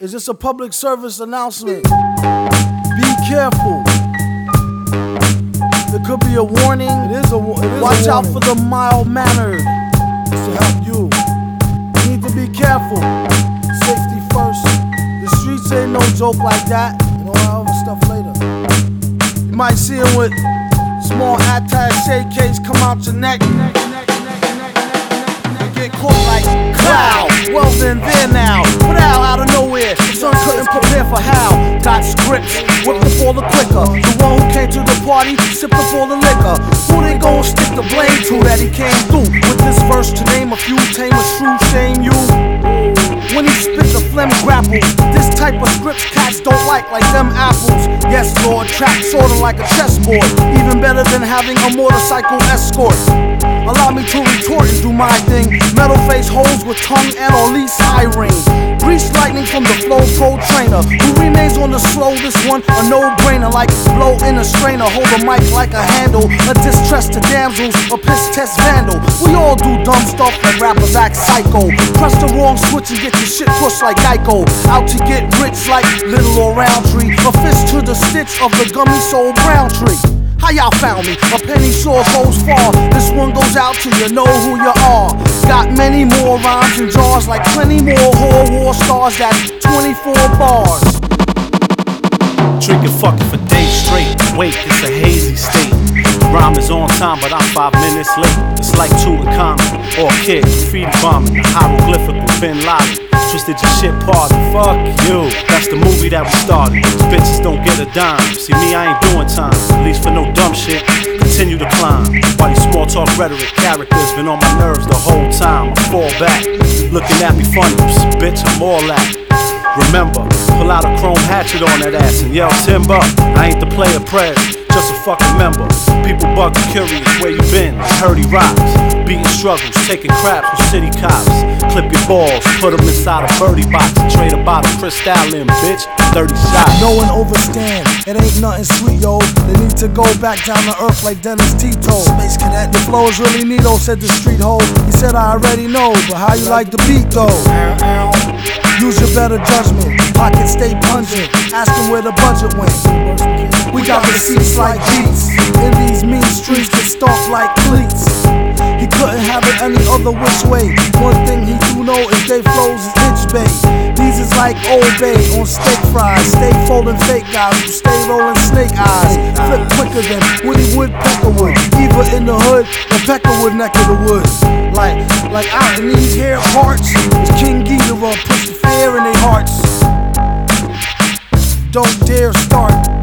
Is this a public service announcement? Be careful. It could be a warning. It is a wa- it is a Watch out warning. for the mild mannered. It's to help you. You need to be careful. Safety first. The streets ain't no joke like that. You know all other stuff later. You might see him with small attache case come out your neck. And get caught like cloud. Well then there now. Put for how. Got scripts, whip up all the quicker. The one who came to the party, sipped up all the liquor. Who they gon' stick the blame to that he came through? With this verse to name a few, tame a true shame you. When he spit the phlegm grapple, this type of scripts cats don't like, like them apples. Yes, Lord, track sorta like a chessboard. Even better than having a motorcycle escort. Allow me to retort and do my thing. Metal face holes with tongue and or least eye ring. Grease lightning from the flow pro trainer. Who remains on the slow, this one a no-brainer. Like blow in a strainer, hold a mic like a handle. A distress to damsels, a piss test vandal. We all do dumb stuff and rappers act psycho. Press the wrong switch and get your shit pushed like Geico. Out to get rich like Little or Roundtree. A fist to the stitch of the gummy soul brown tree. How y'all found me? A penny sure goes far. This one goes out to you know who you are. Got many more rhymes and jars like plenty more whore war stars. That's 24 bars. Drinking fucking for days straight. Wait, it's a hazy state. Rhyme is on time, but I'm five minutes late. It's like two in common. Or kid, graffiti bombing. The hieroglyphical Bin Laden. Twisted your shit party. Fuck you. That's the movie that we started. Bitches don't get a dime. See me, I ain't doing time. At least for no dumb shit. Continue to climb. While these small talk rhetoric characters been on my nerves the whole time. I fall back. Looking at me funny. Bitch, I'm all that. Remember, pull out a chrome hatchet on that ass and yell timber. I ain't the player prez, just a fucking member. People bugging curious where you been. It's Hurdy rocks, beating struggles, taking craps with city cops. Clip your balls, put them inside a birdie box trade a bottle crystal in, bitch. 30 shots. No one overstand. It ain't nothing sweet, yo. They need to go back down to earth like Dennis Tito. Space cadet, the flow is really neato, said the street hoe. He said I already know, but how you like the beat though? Use your better judgment. Pockets stay pungent. Ask them where the budget went. Got receipts like beats. In these mean streets get stomped like cleats. He couldn't have it any other which way. One thing he do know is they flows is itch bay. These is like Old Bay on steak fries. Stay folding fake guys who stay rolling snake eyes. Flip quicker than Woody Woodpecker would. Either in the hood or Peckerwood neck of the woods. Like, like out in these here parts is King Ghidorah puts the fear in their hearts. Don't dare start